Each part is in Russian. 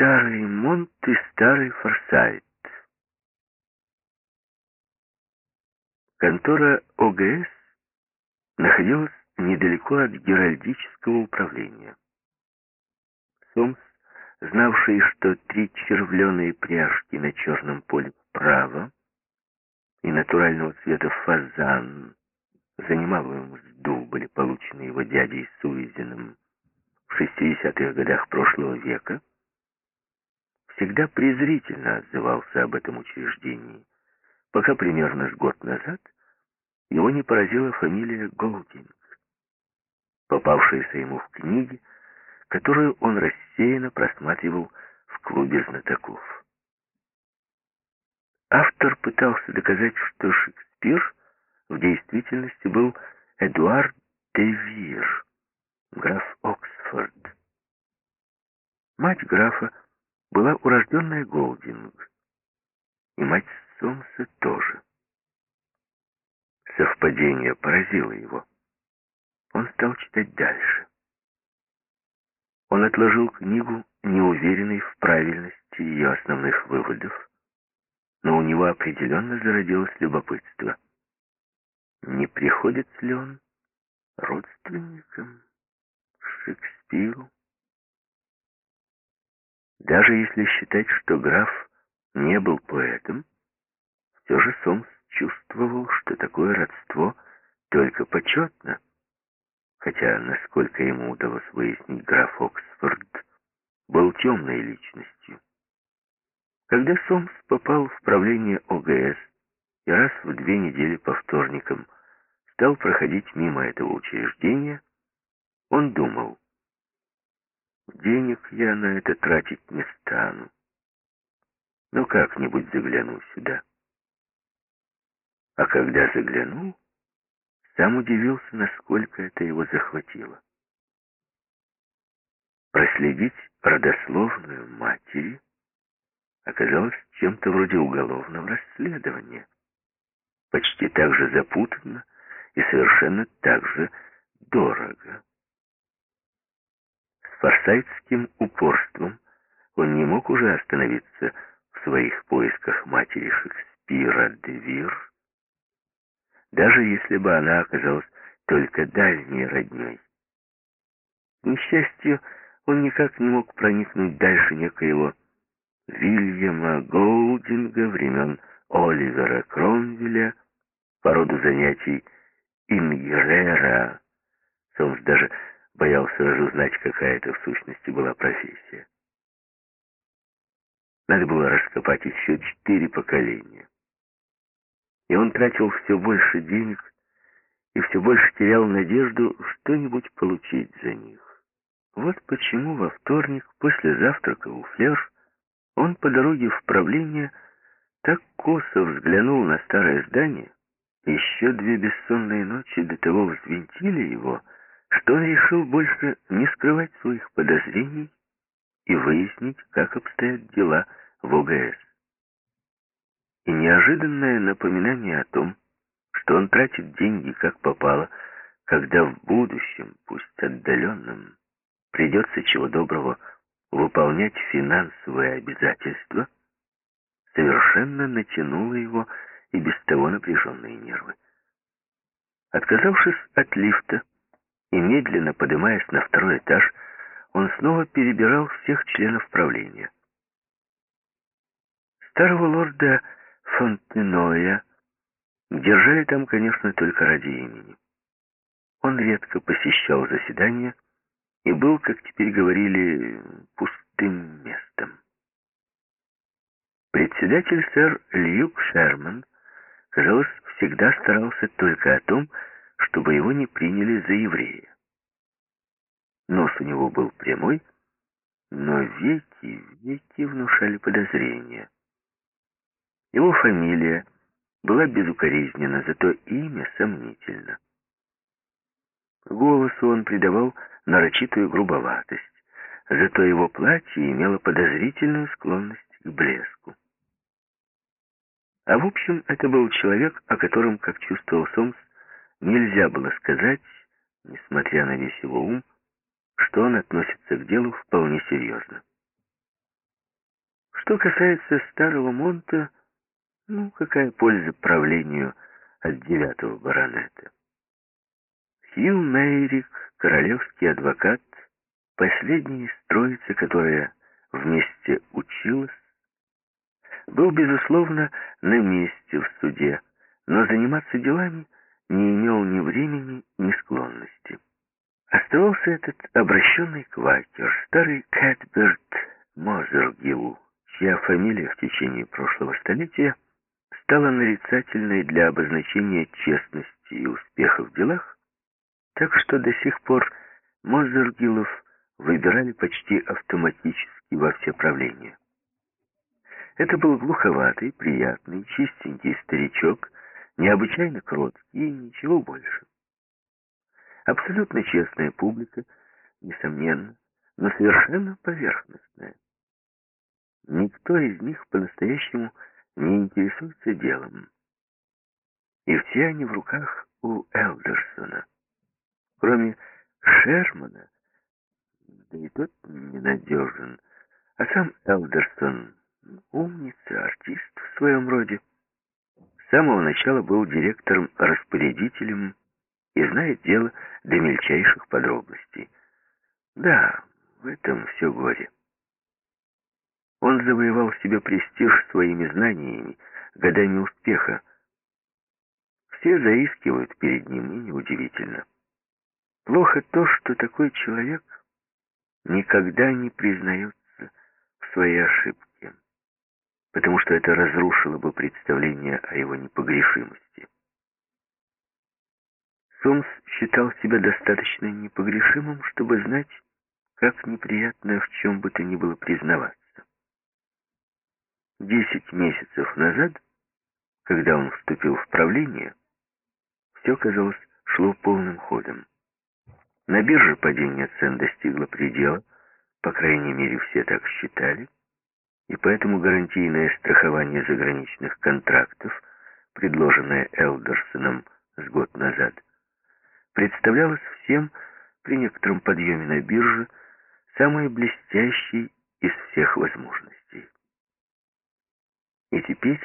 старый Монт и старый Форсайт. Контора ОГС находилась недалеко от геральдического управления. Сомс, знавший, что три червленые пряжки на черном поле вправо и натурального цвета фазан за немалую мзду были получены его дядей Суизиным в 60-х годах прошлого века, всегда презрительно отзывался об этом учреждении, пока примерно с год назад его не поразила фамилия Голдинг, попавшаяся ему в книге, которую он рассеянно просматривал в клубе знатоков. Автор пытался доказать, что Шекспир в действительности был Эдуард де Вир, граф Оксфорд. Мать графа была урожденная Голдинг, и мать Сомса тоже. Совпадение поразило его. Он стал читать дальше. Он отложил книгу, неуверенный в правильности ее основных выводов, но у него определенно зародилось любопытство. Не приходится ли он родственником Шекспиру? Даже если считать, что граф не был поэтом, все же Сомс чувствовал, что такое родство только почетно. Хотя, насколько ему удалось выяснить, граф Оксфорд был темной личностью. Когда Сомс попал в правление ОГС и раз в две недели по вторникам стал проходить мимо этого учреждения, он думал, денег я на это тратить не стану. Но как-нибудь загляну сюда. А когда заглянул, сам удивился, насколько это его захватило. Проследить родословную матери оказалось чем-то вроде уголовного расследования. Почти так же запутанно и совершенно так же дорого. Форсайтским упорством он не мог уже остановиться в своих поисках матери Шекспира де Вир, даже если бы она оказалась только дальней родней. К несчастью, он никак не мог проникнуть дальше некоего Вильяма Голдинга времен Оливера Кромвеля по роду занятий Ингерера. Сомс даже боялся разузнать, какая это в сущности была профессия. Надо было раскопать еще четыре поколения. И он тратил все больше денег и все больше терял надежду что-нибудь получить за них. Вот почему во вторник после завтрака у Флер он по дороге в правление так косо взглянул на старое здание, еще две бессонные ночи до того взвинтили его, что он решил больше не скрывать своих подозрений и выяснить, как обстоят дела в ОГС. И неожиданное напоминание о том, что он тратит деньги как попало, когда в будущем, пусть отдаленном, придется чего доброго выполнять финансовые обязательства, совершенно натянуло его и без того напряженные нервы. Отказавшись от лифта и медленно поднимаясь на второй этаж, он снова перебирал всех членов правления. Старого лорда Фонтеноя держали там, конечно, только ради имени. Он редко посещал заседания и был, как теперь говорили, пустым местом. Председатель сэр Льюк Шерман, казалось, всегда старался только о том, чтобы его не приняли за еврея. Нос у него был прямой, но веки, веки внушали подозрения. Его фамилия была безукоризнена, зато имя сомнительно. Голосу он придавал нарочитую грубоватость, зато его платье имело подозрительную склонность к блеску. А в общем, это был человек, о котором, как чувствовал Сомс, нельзя было сказать, несмотря на весь его ум, что он относится к делу вполне серьезно. Что касается старого Монта, ну, какая польза правлению от девятого баронета? Хью Мейрик, королевский адвокат, последний из троицы, которая вместе училась, был, безусловно, на месте в суде, но заниматься делами не имел ни времени, ни склонности. Оставался этот обращенный квакер, старый Кэтберт Мозергилл, чья фамилия в течение прошлого столетия стала нарицательной для обозначения честности и успеха в делах, так что до сих пор Мозергилов выбирали почти автоматически во все правления. Это был глуховатый, приятный, чистенький старичок, необычайно кроткий и ничего больше. Абсолютно честная публика, несомненно, но совершенно поверхностная. Никто из них по-настоящему не интересуется делом. И все они в руках у Элдерсона. Кроме Шермана, да и тот ненадежен, а сам Элдерсон умница, артист в своем роде. С самого начала был директором-распорядителем и знает дело до мельчайших подробностей. Да, в этом все горе. Он завоевал себе престиж своими знаниями, годами успеха. Все заискивают перед ним, и неудивительно. Плохо то, что такой человек никогда не признается в своей ошибке, потому что это разрушило бы представление о его непогрешимости. Сомс считал себя достаточно непогрешимым, чтобы знать, как неприятно в чем бы то ни было признаваться. Десять месяцев назад, когда он вступил в правление, все, казалось, шло полным ходом. На бирже падение цен достигло предела, по крайней мере, все так считали, и поэтому гарантийное страхование заграничных контрактов, предложенное Элдерсоном с год назад, представлялось всем при некотором подъеме на бирже самой блестящей из всех возможностей. И теперь,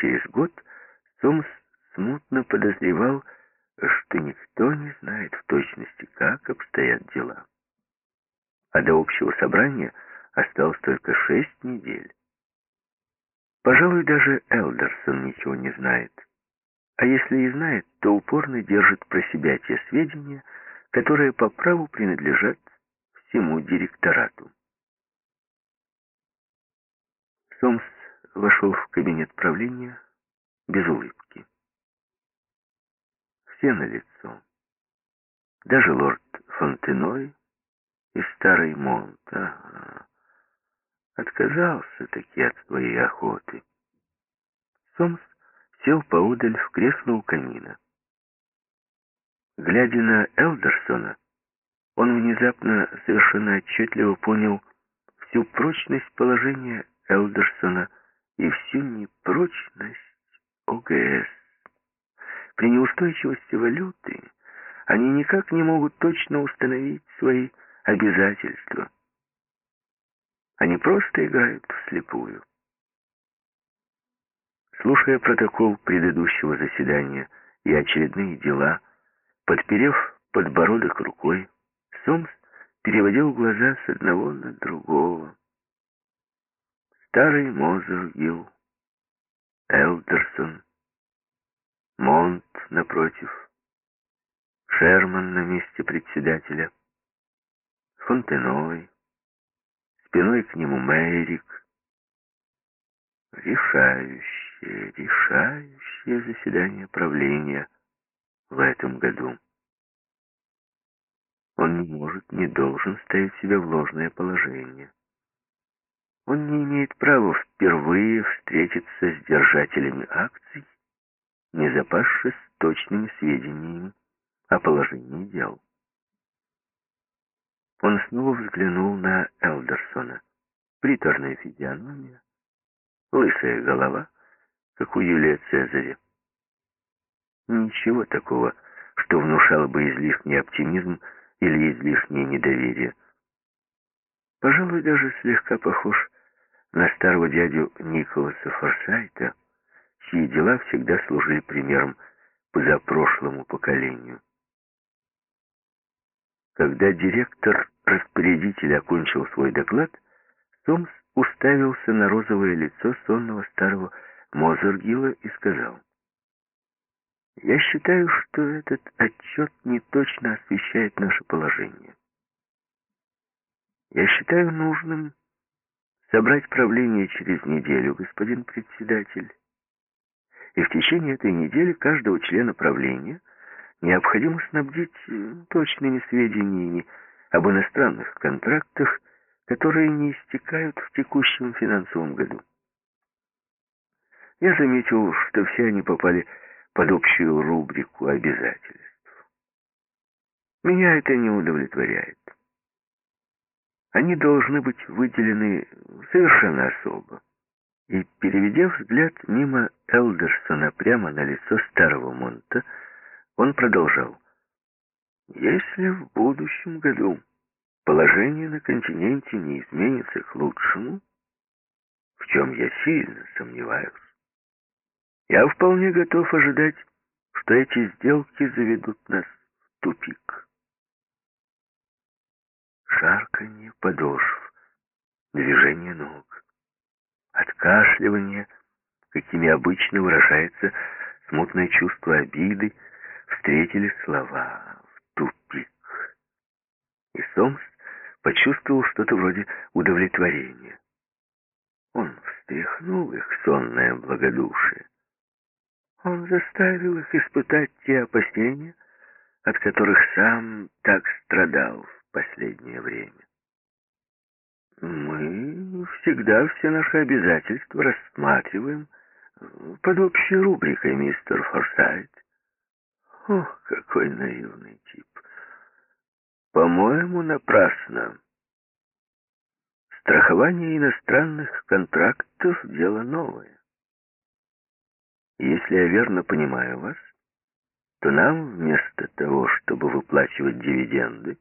через год, Сомс смутно подозревал, что никто не знает в точности, как обстоят дела. А до общего собрания осталось только шесть недель. Пожалуй, даже Элдерсон ничего не знает. А если и знает, то упорно держит про себя те сведения, которые по праву принадлежат всему директорату. Сомс вошел в кабинет правления без улыбки. Все на лицо. Даже лорд Фонтеной и старый Монт. Ага. Отказался таки от своей охоты. Сомс сел поодаль в кресло у камина. Глядя на Элдерсона, он внезапно совершенно отчетливо понял всю прочность положения Элдерсона и всю непрочность ОГС. При неустойчивости валюты они никак не могут точно установить свои обязательства. Они просто играют вслепую. Слушая протокол предыдущего заседания и очередные дела, подперев подбородок рукой, Сомс переводил глаза с одного на другого. Старый Мозергилл, Элдерсон, Монт напротив, Шерман на месте председателя, Фонтеновый, спиной к нему Мейрик, решающее, решающее заседание правления в этом году. Он не может, не должен ставить себя в ложное положение. Он не имеет права впервые встретиться с держателями акций, не запасшись точными сведениями о положении дел. Он снова взглянул на Элдерсона. Приторная физиономия, лысая голова, как у Юлия Цезаря. Ничего такого, что внушало бы излишний оптимизм или излишнее недоверие. Пожалуй, даже слегка похож на старого дядю Николаса Форсайта, чьи дела всегда служили примером позапрошлому поколению. Когда директор-распорядитель окончил свой доклад, Сомс уставился на розовое лицо сонного старого Мозергила и сказал, «Я считаю, что этот отчет не точно освещает наше положение. Я считаю нужным собрать правление через неделю, господин председатель, и в течение этой недели каждого члена правления необходимо снабдить э, точными сведениями об иностранных контрактах, которые не истекают в текущем финансовом году. Я заметил, что все они попали под общую рубрику обязательств. Меня это не удовлетворяет. Они должны быть выделены совершенно особо. И, переведя взгляд мимо Элдерсона прямо на лицо старого Монта, он продолжал. «Если в будущем году положение на континенте не изменится к лучшему, в чем я сильно сомневаюсь, я вполне готов ожидать, что эти сделки заведут нас в тупик. Шарканье подошв, движение ног, откашливание, какими обычно выражается смутное чувство обиды, встретили слова в тупик. И Сомс почувствовал что-то вроде удовлетворения. Он встряхнул их сонное благодушие. Он заставил их испытать те опасения, от которых сам так страдал в последнее время. Мы всегда все наши обязательства рассматриваем под общей рубрикой, мистер Форсайт. Ох, какой наивный тип. По-моему, напрасно. Страхование иностранных контрактов — дело новое. Если я верно понимаю вас, то нам вместо того, чтобы выплачивать дивиденды,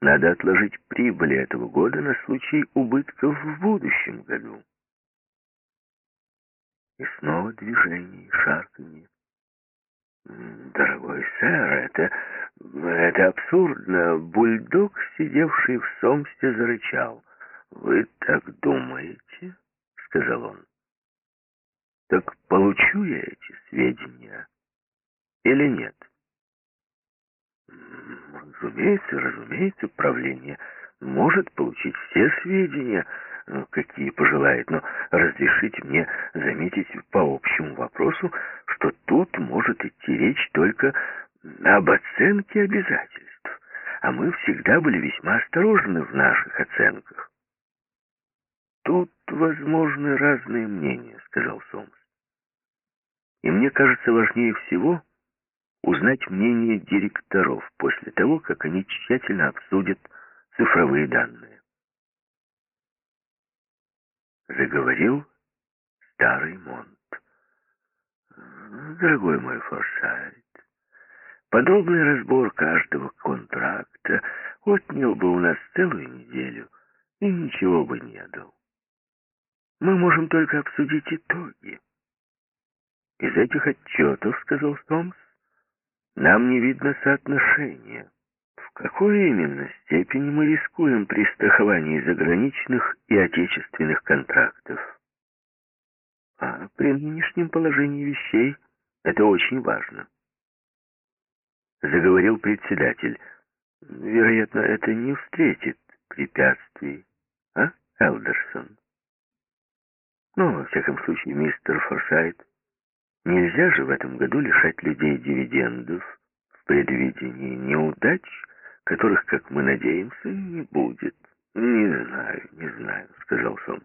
надо отложить прибыли этого года на случай убытков в будущем году. И снова движение, шарканье. Дорогой сэр, это... это абсурдно. Бульдог, сидевший в Сомсте, зарычал. «Вы так думаете?» — сказал он. Так получу я эти сведения или нет? Разумеется, разумеется, правление может получить все сведения, какие пожелает, но разрешите мне заметить по общему вопросу, что тут может идти речь только об оценке обязательств, а мы всегда были весьма осторожны в наших оценках. «Тут возможны разные мнения», — сказал Сомс. «И мне кажется, важнее всего узнать мнение директоров после того, как они тщательно обсудят цифровые данные». Заговорил старый Монт. «Дорогой мой Форсайт, подробный разбор каждого контракта отнял бы у нас целую неделю и ничего бы не дал. Мы можем только обсудить итоги. Из этих отчетов, сказал Томс, нам не видно соотношения. Какой именно степени мы рискуем при страховании заграничных и отечественных контрактов? А при нынешнем положении вещей это очень важно. Заговорил председатель. Вероятно, это не встретит препятствий, а, Элдерсон? Но, во всяком случае, мистер Форсайт, нельзя же в этом году лишать людей дивидендов в предвидении неудач, которых, как мы надеемся, не будет. «Не знаю, не знаю», — сказал Сомс.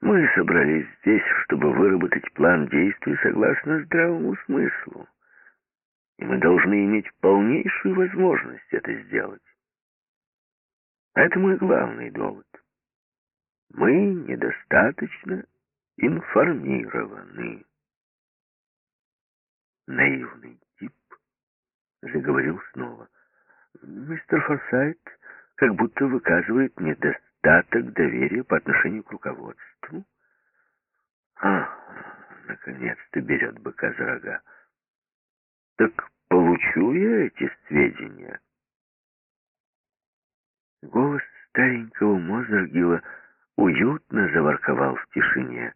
«Мы собрались здесь, чтобы выработать план действий согласно здравому смыслу. И мы должны иметь полнейшую возможность это сделать. Это мой главный довод. Мы недостаточно информированы. Наивный тип заговорил снова. Мистер Форсайт как будто выказывает недостаток доверия по отношению к руководству. А, наконец-то берет быка за рога. Так получу я эти сведения. Голос старенького Мозергила уютно заворковал в тишине.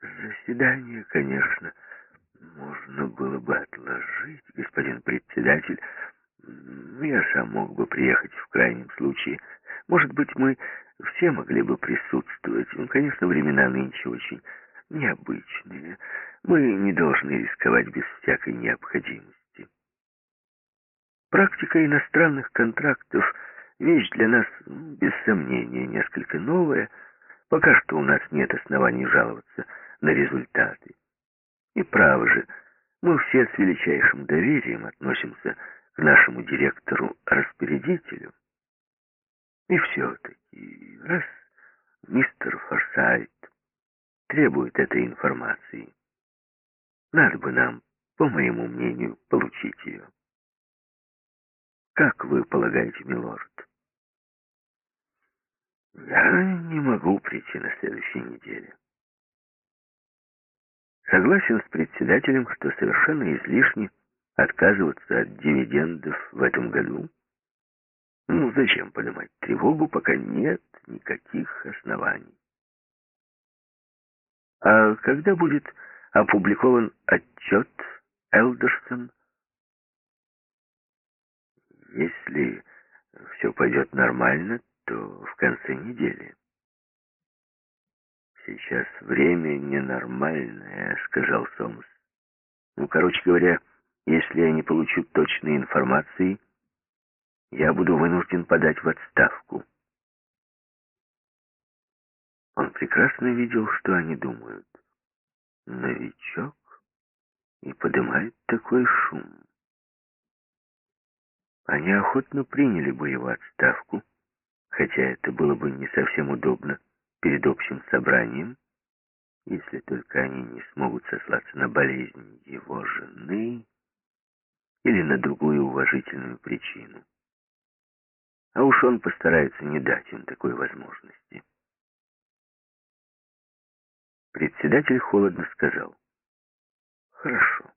Заседание, конечно, можно было бы отложить, господин председатель. Я сам мог бы приехать в крайнем случае. Может быть, мы все могли бы присутствовать. Ну, конечно, времена нынче очень необычные. Мы не должны рисковать без всякой необходимости. Практика иностранных контрактов — вещь для нас, без сомнения, несколько новая. Пока что у нас нет оснований жаловаться на результаты. И право же, мы все с величайшим доверием относимся к нашему директору-распорядителю. И все-таки, раз мистер Форсайт требует этой информации, надо бы нам, по моему мнению, получить ее. Как вы полагаете, милорд? Я не могу прийти на следующей неделе. Согласен с председателем, что совершенно излишне отказываться от дивидендов в этом году. Ну, зачем поднимать тревогу, пока нет никаких оснований? А когда будет опубликован отчет Элдерсон? Если все пойдет нормально, то в конце недели. «Сейчас время ненормальное», — сказал Сомс. «Ну, короче говоря, если я не получу точной информации, я буду вынужден подать в отставку». Он прекрасно видел, что они думают. Новичок и поднимает такой шум. Они охотно приняли бы его отставку, хотя это было бы не совсем удобно перед общим собранием, если только они не смогут сослаться на болезнь его жены или на другую уважительную причину. А уж он постарается не дать им такой возможности. Председатель холодно сказал. Хорошо.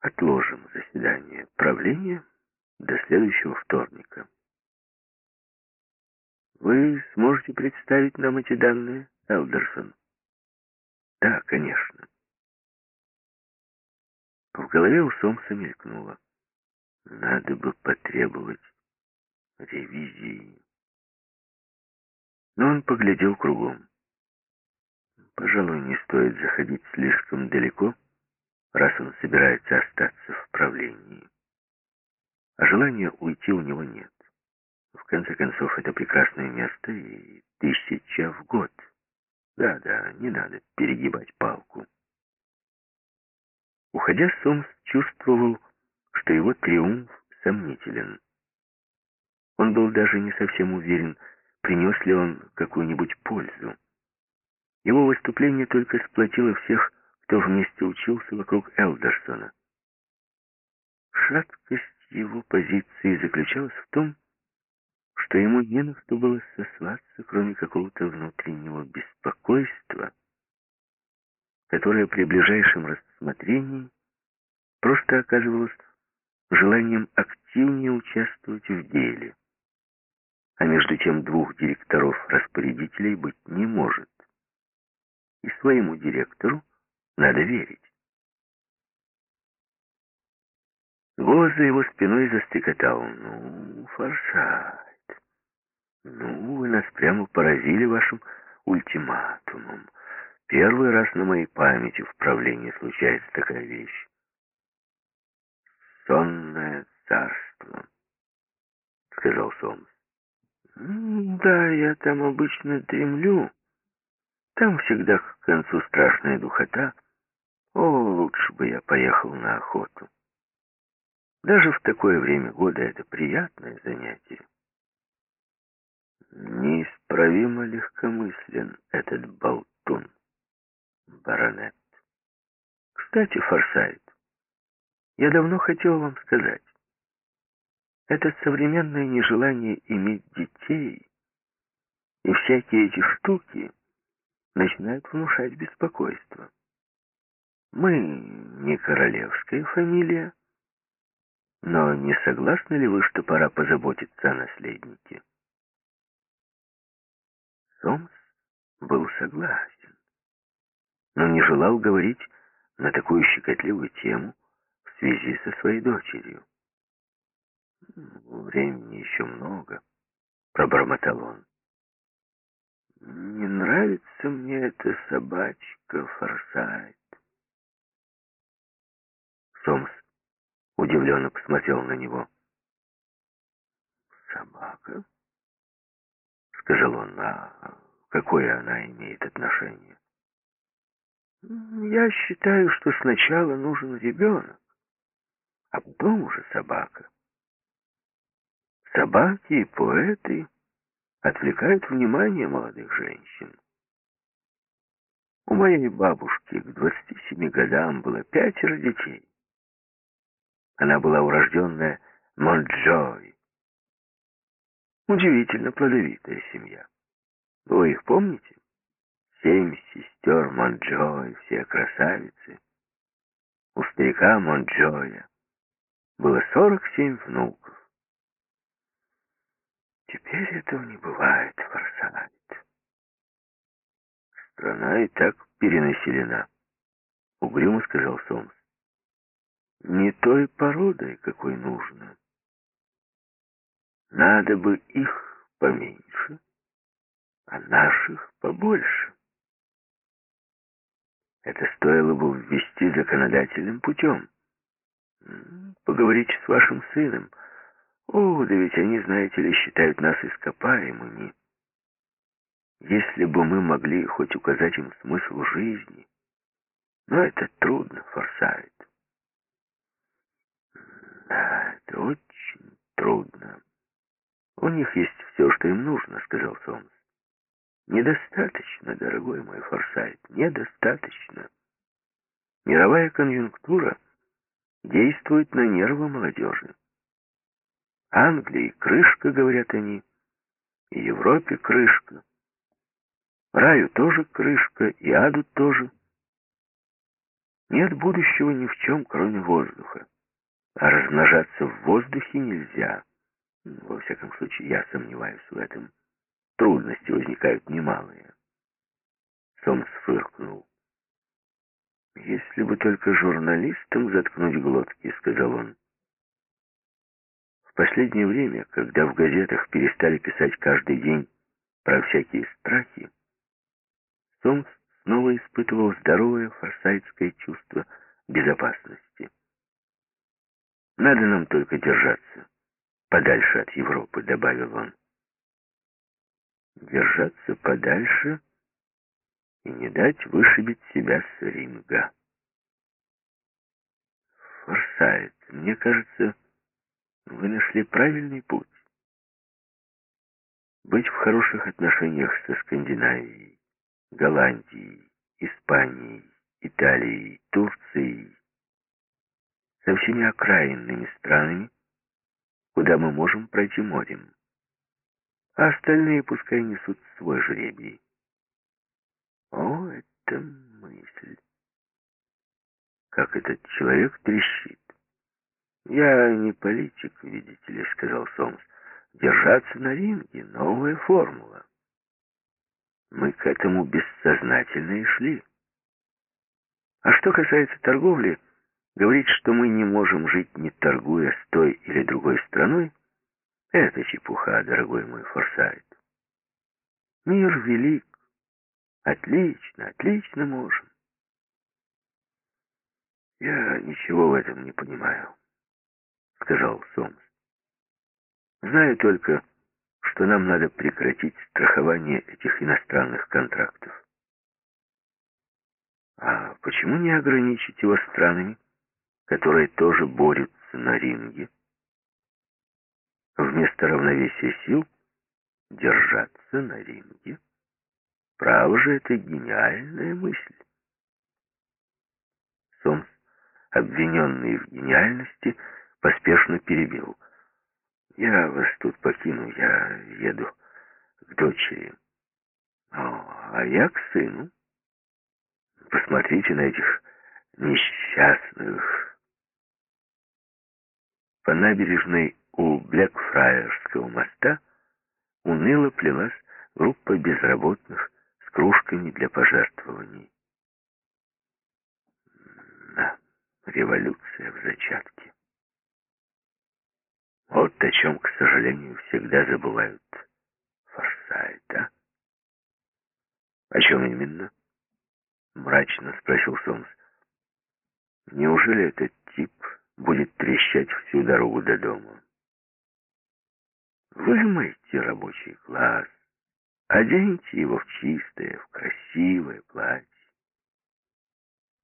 Отложим заседание правления до следующего вторника. Вы сможете представить нам эти данные, Элдерсон? Да, конечно. В голове у Сомса мелькнуло. Надо бы потребовать ревизии. Но он поглядел кругом. Пожалуй, не стоит заходить слишком далеко, раз он собирается остаться в правлении. А желания уйти у него нет. В конце концов, это прекрасное место и тысяча в год. Да-да, не надо перегибать палку. Уходя, Сомс чувствовал, что его триумф сомнителен. Он был даже не совсем уверен, принес ли он какую-нибудь пользу. Его выступление только сплотило всех, кто вместе учился вокруг Элдерсона. Шаткость его позиции заключалась в том, что ему не на что было сослаться, кроме какого-то внутреннего беспокойства, которое при ближайшем рассмотрении просто оказывалось желанием активнее участвовать в деле. А между тем двух директоров-распорядителей быть не может. И своему директору надо верить. Голос за его спиной застрекотал. «Ну, форсай!» Ну, вы нас прямо поразили вашим ультиматумом. Первый раз на моей памяти в правлении случается такая вещь. «Сонное царство», — сказал Сомс. «Да, я там обычно дремлю. Там всегда к концу страшная духота. О, лучше бы я поехал на охоту. Даже в такое время года это приятное занятие». Неисправимо легкомыслен этот болтун, баронет. Кстати, Форсайт, я давно хотел вам сказать, это современное нежелание иметь детей и всякие эти штуки начинают внушать беспокойство. Мы не королевская фамилия, но не согласны ли вы, что пора позаботиться о наследнике? Сомс был согласен, но не желал говорить на такую щекотливую тему в связи со своей дочерью. «Времени еще много», — пробормотал он. «Не нравится мне эта собачка, Форсайт». Сомс удивленно посмотрел на него. «Собака?» — сказал он. «А какое она имеет отношение?» «Я считаю, что сначала нужен ребенок, а потом уже собака». Собаки и поэты отвлекают внимание молодых женщин. У моей бабушки к 27 годам было пятеро детей. Она была урожденная Монджой. Удивительно плодовитая семья. Вы их помните? Семь сестер Монджой, все красавицы. У старика Монджоя было 47 внуков. Теперь этого не бывает, Форсайт. Страна и так перенаселена, угрюмо сказал Сомс. Не той породой, какой нужно. Надо бы их поменьше, а наших побольше. Это стоило бы ввести законодательным путем. Поговорите с вашим сыном, о, да ведь они, знаете ли, считают нас ископаемыми. Если бы мы могли хоть указать им смысл жизни. Но это трудно, Форсайт. Да, это очень трудно. У них есть все, что им нужно, сказал Сомс. Недостаточно, дорогой мой Форсайт, недостаточно. Мировая конъюнктура действует на нервы молодежи. Англии крышка, говорят они, и Европе крышка. Раю тоже крышка, и аду тоже. Нет будущего ни в чем, кроме воздуха. А размножаться в воздухе нельзя. Во всяком случае, я сомневаюсь в этом. Трудности возникают немалые. Сомс фыркнул. «Если бы только журналистам заткнуть глотки», — сказал он последнее время, когда в газетах перестали писать каждый день про всякие страхи, Сомс снова испытывал здоровое форсайтское чувство безопасности. «Надо нам только держаться подальше от Европы», — добавил он. «Держаться подальше и не дать вышибить себя с ринга». Форсайт, мне кажется, вы нашли правильный путь. Быть в хороших отношениях со Скандинавией, Голландией, Испанией, Италией, Турцией, со всеми окраинными странами, куда мы можем пройти морем. А остальные пускай несут свой жребий. О, это мысль. Как этот человек трещит. «Я не политик, видите ли», — сказал Сомс. «Держаться на ринге — новая формула. Мы к этому бессознательно и шли. А что касается торговли, говорить, что мы не можем жить, не торгуя с той или другой страной, это чепуха, дорогой мой Форсайт. Мир велик. Отлично, отлично можем. Я ничего в этом не понимаю. — сказал Сомс. «Знаю только, что нам надо прекратить страхование этих иностранных контрактов». «А почему не ограничить его странами, которые тоже борются на ринге?» Вместо равновесия сил держаться на ринге. Право же, это гениальная мысль. Сомс, обвиненный в гениальности, поспешно перебил. «Я вас тут покину, я еду к дочери». «О, а я к сыну. Посмотрите на этих несчастных. По набережной у Блэкфраерского моста уныло плелась группа безработных с кружками для пожертвований. Да, революция в зачатке. Вот о чем, к сожалению, всегда забывают Форсайт, а? О чем именно? Мрачно спросил Сомс. Неужели этот тип будет трещать всю дорогу до дома? Вымойте рабочий класс, оденьте его в чистое, в красивое платье.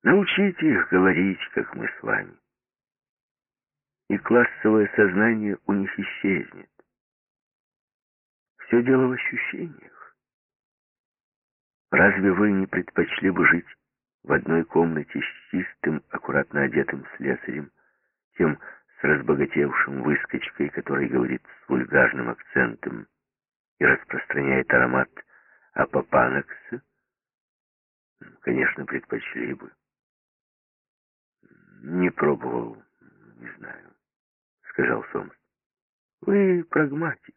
Научите их говорить, как мы с вами. И классовое сознание у них исчезнет. Все дело в ощущениях. Разве вы не предпочли бы жить в одной комнате с чистым, аккуратно одетым слесарем, тем с разбогатевшим выскочкой, который говорит с вульгарным акцентом и распространяет аромат апопанакса? Конечно, предпочли бы. Не пробовал, не знаю, сказал Сомс. Вы прагматик.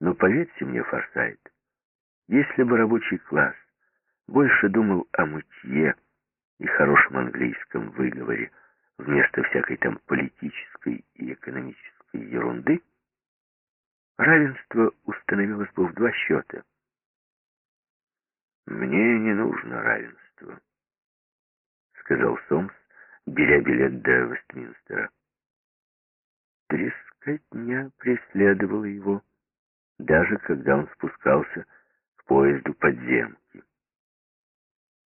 Но поверьте мне, Форсайт, если бы рабочий класс больше думал о мытье и хорошем английском выговоре вместо всякой там политической и экономической ерунды, равенство установилось бы в два счета. «Мне не нужно равенство», — сказал Сомс, беря билет до Вестминстера. Трескотня преследовала его даже когда он спускался к поезду подземки.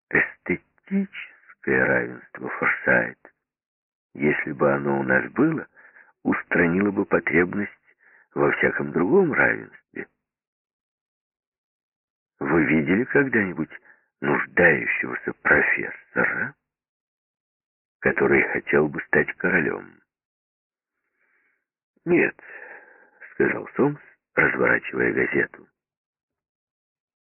Эстетическое равенство Форсайт, если бы оно у нас было, устранило бы потребность во всяком другом равенстве. Вы видели когда-нибудь нуждающегося профессора, который хотел бы стать королем? Нет, сказал Сомс, разворачивая газету.